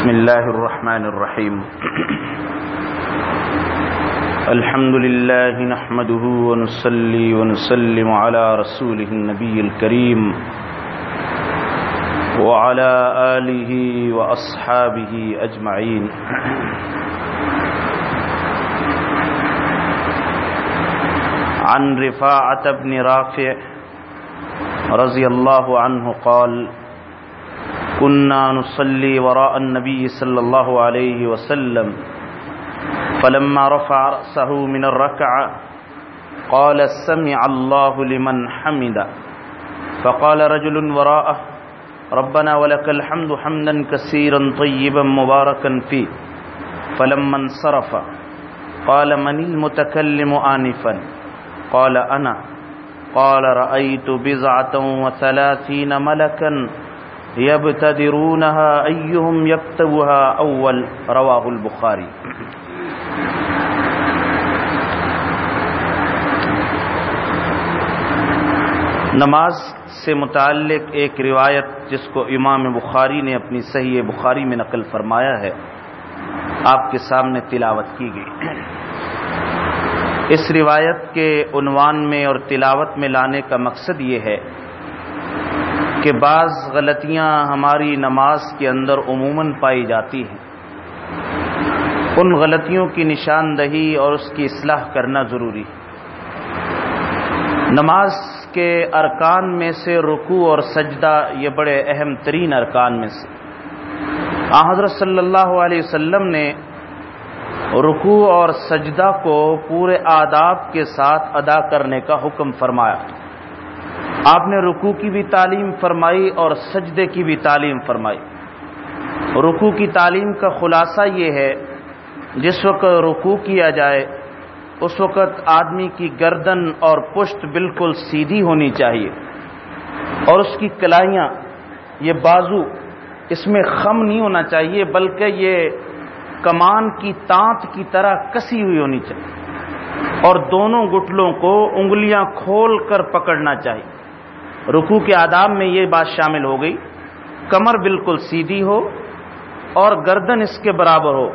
بسم الله الرحمن الرحيم. الحمد لله نحمده ونصلي ونسلم على رسوله النبي الكريم وعلى آله وأصحابه أجمعين. عن رفاعة بن رافع رضي الله عنه قال كنا نصلي وراء النبي صلى الله عليه وسلم. فلما رفع رأسه من الركعة قال سمع الله لمن حمد. فقال رجل وراءه ربنا ولك الحمد حمدا كثيرا طيبا مباركا فيه. فلما انصرف قال من المتكلم آنفا؟ قال أنا. قال رأيت بضعة وثلاثين ملكا يبتدرونها أيهم يكتبها أول؟ رواه البخاري. نماز سے متعلق ایک روایت جس کو امام بخاری نے اپنی صحیح بخاری میں نقل فرمایا ہے، آپ کے سامنے تلاوت کی گئی۔ اس روایت کے عنوان میں اور تلاوت میں لانے کا مقصد یہ ہے کہ بعض غلطیاں ہماری نماز کے اندر عموماً پائی جاتی ہیں۔ ان غلطیوں کی نشاندہی اور اس کی اصلاح کرنا ضروری ہے۔ نماز کے ارکان میں سے رکوع اور سجدہ یہ بڑے اہم ترین ارکان میں سے۔ حضرت صلی اللہ علیہ وسلم نے رکوع اور سجدہ کو پورے آداب کے ساتھ ادا کرنے کا حکم فرمایا۔ آپ نے رکوع کی بھی تعلیم فرمائی اور سجدے کی بھی تعلیم فرمائی۔ رکوع کی تعلیم کا خلاصہ یہ ہے، جس وقت رکوع کیا جائے، اس وقت آدمی کی گردن اور پشت بالکل سیدھی ہونی چاہیے۔ اور اس کی کلائیاں، یہ بازو، اس میں خم نہیں ہونا چاہیے، بلکہ یہ کمان کی تانت کی طرح کسی ہوئی ہونی چاہیے۔ اور دونوں گٹلوں کو انگلیاں کھول کر پکڑنا چاہیے۔ رکو کے آداب میں یہ بات شامل ہو گئی، کمر بالکل سیدھی ہو اور گردن اس کے برابر ہو،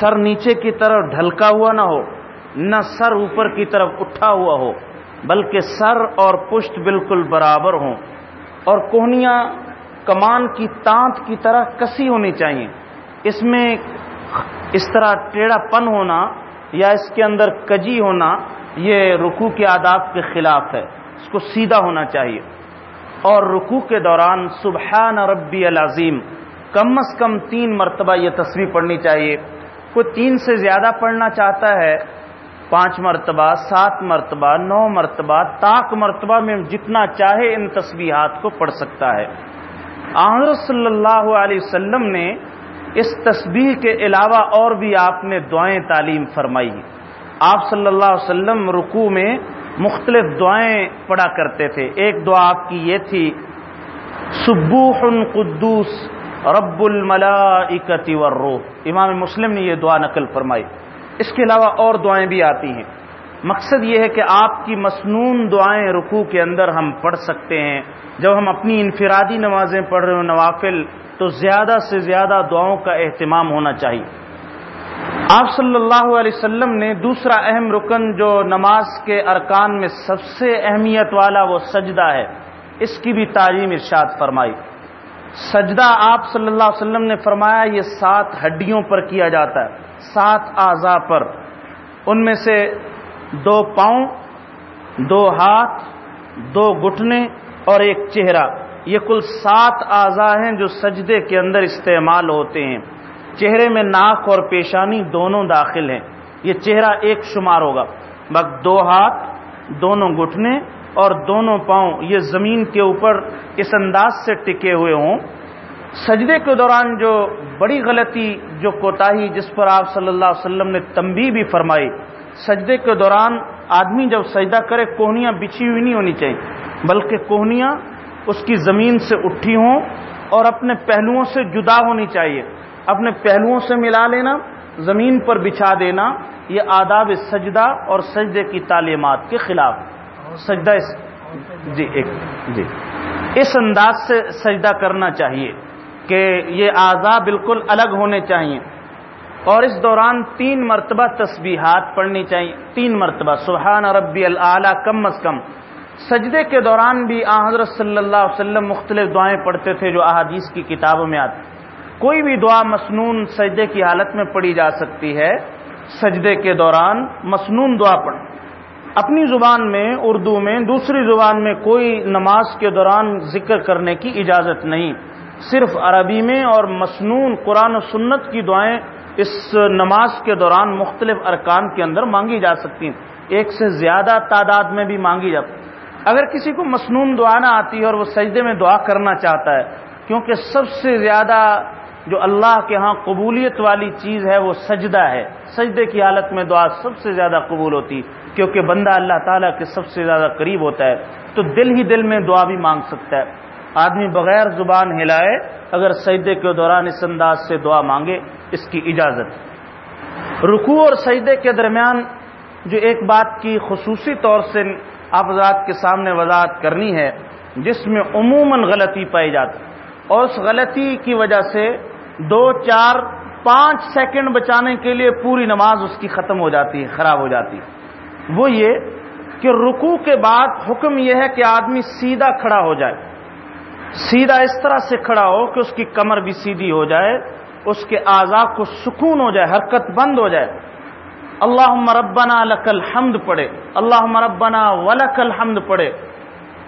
سر نیچے کی طرف ڈھلکا ہوا نہ ہو، نہ سر اوپر کی طرف اٹھا ہوا ہو، بلکہ سر اور پشت بالکل برابر ہوں۔ اور کوہنیاں کمان کی تانت کی طرح کسی ہونی چاہیے۔ اس میں اس طرح ٹیڑھا پن ہونا یا اس کے اندر کجی ہونا، یہ رکو کے آداب کے خلاف ہے۔ اس کو سیدھا ہونا چاہیے۔ اور رکو کے دوران سبحان ربی العظیم، کم از کم تین مرتبہ یہ تصویر پڑھنی چاہیے۔ کوئی تین سے زیادہ پڑھنا چاہتا ہے، پانچ مرتبہ، سات مرتبہ، نو مرتبہ، تاک مرتبہ میں جتنا چاہے ان تصویحات کو پڑھ سکتا ہے۔ آحر صلی اللہ علیہ وسلم نے اس تصویر کے علاوہ اور بھی آپ نے دعائیں تعلیم فرمائی۔ آپ صلی اللہ علیہ وسلم رکوع میں مختلف دعائیں پڑھا کرتے تھے۔ ایک دعا آپ کی یہ تھی، سبوح قدوس رب الملائکتی والروح. امام مسلم نے یہ دعا نقل فرمائی۔ اس کے علاوہ اور دعائیں بھی آتی ہیں۔ مقصد یہ ہے کہ آپ کی مصنون دعائیں رکوع کے اندر ہم پڑھ سکتے ہیں۔ جب ہم اپنی انفرادی نمازیں پڑھ رہے ہوں، نوافل، تو زیادہ سے زیادہ دعاؤں کا اہتمام ہونا چاہیے۔ آپ صلی اللہ علیہ وسلم نے دوسرا اہم رکن جو نماز کے ارکان میں سب سے اہمیت والا وہ سجدہ ہے، اس کی بھی تعلیم ارشاد فرمائی۔ سجدہ آپ صلی اللہ علیہ وسلم نے فرمایا، یہ سات ہڈیوں پر کیا جاتا ہے، سات اعضا پر۔ ان میں سے دو پاؤں، دو ہاتھ، دو گھٹنے اور ایک چہرہ۔ یہ کل سات اعضا ہیں جو سجدے کے اندر استعمال ہوتے ہیں۔ چہرے میں ناک اور پیشانی دونوں داخل ہیں۔ یہ چہرہ ایک شمار ہوگا۔ بس دو ہاتھ، دونوں گھٹنے اور دونوں پاؤں یہ زمین کے اوپر اس انداز سے ٹکے ہوئے ہوں۔ سجدے کے دوران جو بڑی غلطی، جو کوتاہی جس پر آپ صلی اللہ علیہ وسلم نے تمبی بھی فرمائی، سجدے کے دوران آدمی جب سجدہ کرے، کوہنیاں بچھی ہوئی نہیں ہونی چاہیے، بلکہ کوہنیاں اس کی زمین سے اٹھی ہوں اور اپنے پہلوؤں سے جدا ہونی چاہیے۔ اپنے پہلوؤں سے ملا لینا، زمین پر بچھا دینا، یہ آداب سجدہ اور سجدے کی تعلیمات کے خلاف۔ سجدہ جی ایک جی۔ اس انداز سے سجدہ کرنا چاہیے کہ یہ اعضا بالکل الگ ہونے چاہیے اور اس دوران تین مرتبہ تسبیحات پڑھنی چاہیے۔ تین مرتبہ۔ سبحان ربی اللہ کم از کم۔ سجدے کے دوران بھی آ حضرت صلی اللہ علیہ وسلم مختلف دعائیں پڑھتے تھے جو احادیث کی کتابوں میں آتی۔ کوئی بھی دعا مسنون سجدے کی حالت میں پڑھی جا سکتی ہے۔ سجدے کے دوران مسنون دعا پڑھ۔ اپنی زبان میں اردو میں، دوسری زبان میں کوئی نماز کے دوران ذکر کرنے کی اجازت نہیں۔ صرف عربی میں اور مسنون قرآن و سنت کی دعائیں اس نماز کے دوران مختلف ارکان کے اندر مانگی جا سکتی ہیں۔ ایک سے زیادہ تعداد میں بھی مانگی جاتی اگر کسی کو مسنون دعا نہ آتی ہے اور وہ سجدے میں دعا کرنا چاہتا ہے، کیونکہ سب سے زیادہ جو اللہ کے ہاں قبولیت والی چیز ہے وہ سجدہ ہے۔ سجدے کی حالت میں دعا سب سے زیادہ قبول ہوتی، کیونکہ بندہ اللہ تعالیٰ کے سب سے زیادہ قریب ہوتا ہے، تو دل ہی دل میں دعا بھی مانگ سکتا ہے۔ آدمی بغیر زبان ہلائے اگر سجدے کے دوران اس انداز سے دعا مانگے، اس کی اجازت۔ رکوع اور سجدے کے درمیان جو ایک بات کی خصوصی طور سے افزاد کے سامنے وضاحت کرنی ہے، جس میں عموماً غلطی پائی جاتی۔ اور اس غلطی کی وجہ سے دو، چار، پانچ سیکنڈ بچانے کے لیے پوری نماز اس کی ختم ہو جاتی ہے، خراب ہو جاتی ہے۔ وہ یہ کہ رکوع کے بعد حکم یہ ہے کہ آدمی سیدھا کھڑا ہو جائے۔ سیدھا اس طرح سے کھڑا ہو کہ اس کی کمر بھی سیدھی ہو جائے، اس کے آزاد کو سکون ہو جائے، حرکت بند ہو جائے۔ اللہ مربنا لکل حمد پڑے اللہ مربنا ولکل حمد پڑے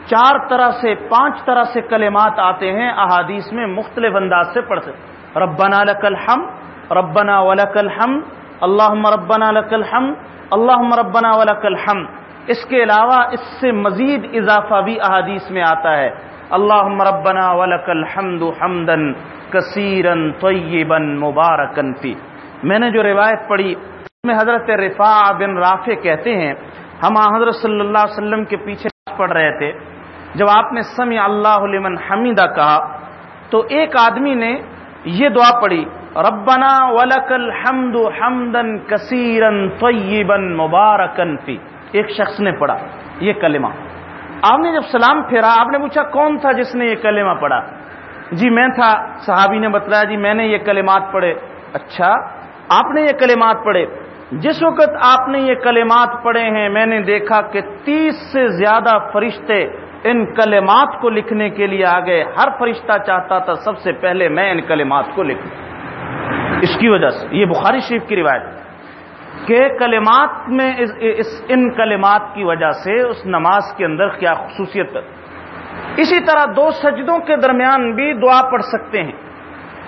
چار طرح سے، پانچ طرح سے کلمات آتے ہیں، احادیث میں مختلف انداز سے پڑھتے ربنا لکل ہم ربنا ولکل ہم اللہ مربنا لکل ہم اللہ مربنا ولکل ہم اس کے علاوہ اس سے مزید اضافہ بھی احادیث میں آتا ہے۔ اللہ مربنا ولک الحمد حمدن کثیرن طیبا مبارکن فی میں نے جو روایت پڑھی میں حضرت رفا بن رافع کہتے ہیں، ہم حضرت صلی اللہ علیہ وسلم کے پیچھے پڑھ رہے تھے، جب آپ نے سمع اللہ لمن حمیدہ کہا، تو ایک آدمی نے یہ دعا پڑھی، ربنا ولک الحمد حمدن کثیرن طیبا مبارکن فی. ایک شخص نے پڑھا یہ کلمہ. آپ نے جب سلام پھیرا، آپ نے پوچھا کون تھا جس نے یہ کلمہ پڑھا؟ جی میں تھا. صحابی نے بتلایا جی میں نے یہ کلمات پڑھے. اچھا آپ نے یہ کلمات پڑھے؟ جس وقت آپ نے یہ کلمات پڑھے ہیں، میں نے دیکھا کہ تیس سے زیادہ فرشتے ان کلمات کو لکھنے کے لیے آ گئے ہر فرشتہ چاہتا تھا سب سے پہلے میں ان کلمات کو لکھوں۔ اس کی وجہ سے، یہ بخاری شریف کی روایت کہ کلمات میں اس ان کلمات کی وجہ سے اس نماز کے اندر کیا خصوصیت اسی طرح دو سجدوں کے درمیان بھی دعا پڑھ سکتے ہیں۔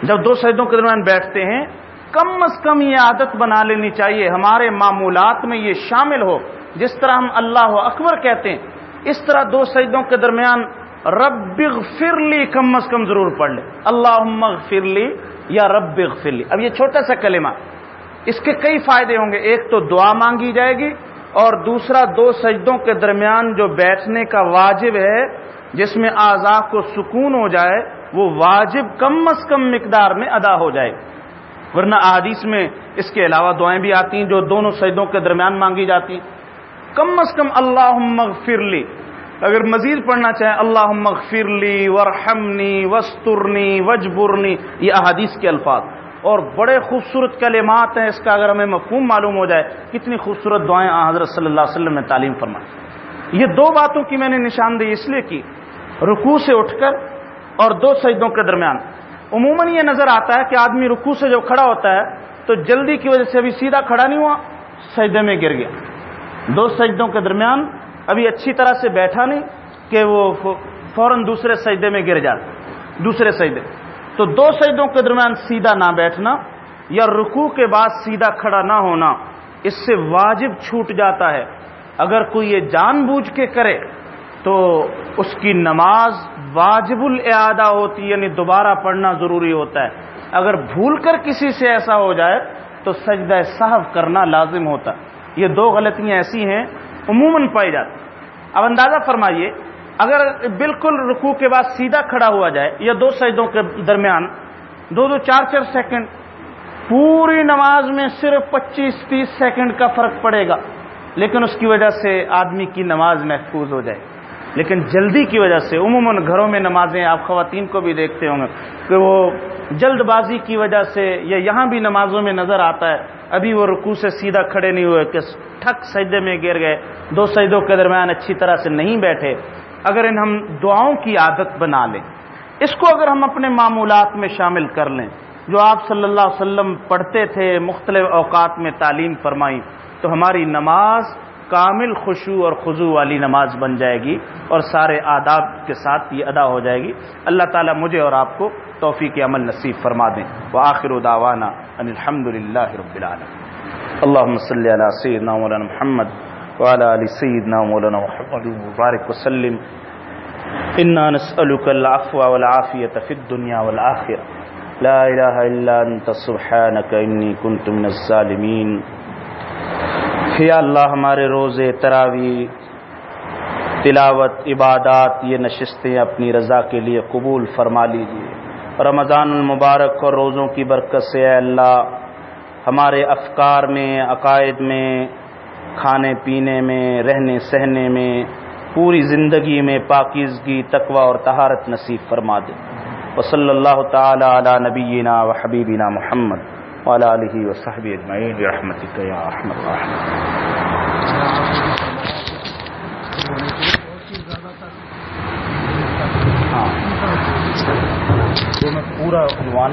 جب دو سجدوں کے درمیان بیٹھتے ہیں، کم از کم یہ عادت بنا لینی چاہیے۔ ہمارے معمولات میں یہ شامل ہو، جس طرح ہم اللہ اکبر کہتے ہیں۔ اس طرح دو سجدوں کے درمیان رب فرلی کم از کم ضرور پڑھ لے۔ اللہ فرلی یا رب فرلی اب یہ چھوٹا سا کلمہ۔ اس کے کئی فائدے ہوں گے۔ ایک تو دعا مانگی جائے گی اور دوسرا دو سجدوں کے درمیان جو بیٹھنے کا واجب ہے، جس میں آزا کو سکون ہو جائے، وہ واجب کم از کم مقدار میں ادا ہو جائے۔ ورنہ احادیث میں اس کے علاوہ دعائیں بھی آتی ہیں جو دونوں سجدوں کے درمیان مانگی جاتی۔ ہیں کم از کم اللہ مغفر لی۔ اگر مزید پڑھنا چاہیں اللہ مغفر لی، ورحمنی، وسترنی، وجبرنی، یہ احادیث کے الفاظ۔ اور بڑے خوبصورت کلمات ہیں، اس کا اگر ہمیں مفہوم معلوم ہو جائے، کتنی خوبصورت دعائیں حضرت صلی اللہ علیہ وسلم نے تعلیم فرمائی۔ یہ دو باتوں کی میں نے نشاندہی اس لیے کی، رکوع سے اٹھ کر اور دو سجدوں کے درمیان۔ عموماً یہ نظر آتا ہے کہ آدمی رکوع سے جب کھڑا ہوتا ہے، تو جلدی کی وجہ سے ابھی سیدھا کھڑا نہیں ہوا، سجدے میں گر گیا۔ دو سجدوں کے درمیان ابھی اچھی طرح سے بیٹھا نہیں کہ وہ فوراً دوسرے سجدے میں گر جاتا دوسرے سجدے۔ تو دو سجدوں کے درمیان سیدھا نہ بیٹھنا یا رکوع کے بعد سیدھا کھڑا نہ ہونا، اس سے واجب چھوٹ جاتا ہے۔ اگر کوئی یہ جان بوجھ کے کرے تو اس کی نماز واجب الادا ہوتی یعنی دوبارہ پڑھنا ضروری ہوتا ہے۔ اگر بھول کر کسی سے ایسا ہو جائے تو سجدہ صاحب کرنا لازم ہوتا۔ ہے یہ دو غلطیاں ایسی ہیں، عموماً پائی جاتی اب اندازہ فرمائیے، اگر بالکل رکوع کے بعد سیدھا کھڑا ہوا جائے، یا دو سجدوں کے درمیان، دو دو چار چار سیکنڈ، پوری نماز میں صرف پچیس تیس سیکنڈ کا فرق پڑے گا، لیکن اس کی وجہ سے آدمی کی نماز محفوظ ہو جائے۔ لیکن جلدی کی وجہ سے، عموماً گھروں میں نمازیں آپ خواتین کو بھی دیکھتے ہوں گے، کہ وہ جلد بازی کی وجہ سے یا یہاں بھی نمازوں میں نظر آتا ہے، ابھی وہ رکو سے سیدھا کھڑے نہیں ہوئے، کہ ٹھک سجدے میں گر گئے، دو سجدوں کے درمیان اچھی طرح سے نہیں بیٹھے۔ اگر ان ہم دعاؤں کی عادت بنا لیں، اس کو اگر ہم اپنے معمولات میں شامل کر لیں، جو آپ صلی اللہ علیہ وسلم پڑھتے تھے، مختلف اوقات میں تعلیم فرمائی تو ہماری نماز کامل خوشو اور خضو والی نماز بن جائے گی۔ اور سارے آداب کے ساتھ یہ ادا ہو جائے گی۔ اللہ تعالیٰ مجھے اور آپ کو توفیق عمل نصیب فرما دیں وہ آخر داوانا ان الحمد للہ رب العالم اللہ صلی علی سیدنا مولانا محمد وعلى آل سيدنا مولانا محمد مبارک وسلم۔ انا نسألك العفو والعافية في الدنيا والآخرة لا إله إلا أنت سبحانك إني كنت من الظالمين یا اللہ ہمارے روزے تراوی تلاوت، عبادات، یہ نشستیں اپنی رضا کے لیے قبول فرما لیجیے رمضان المبارک اور روزوں کی برکت سے اے اللہ، ہمارے افکار میں، عقائد میں، کھانے پینے میں، رہنے سہنے میں، پوری زندگی میں پاکیزگی، تقوی اور تہارت نصیب فرما دے۔ وصلی اللہ تعالی علی نبینا و حبیبنا محمد وعلى آله وصحبه اجمعين برحمتك يا ارحم الراحمين میں پورا عنوان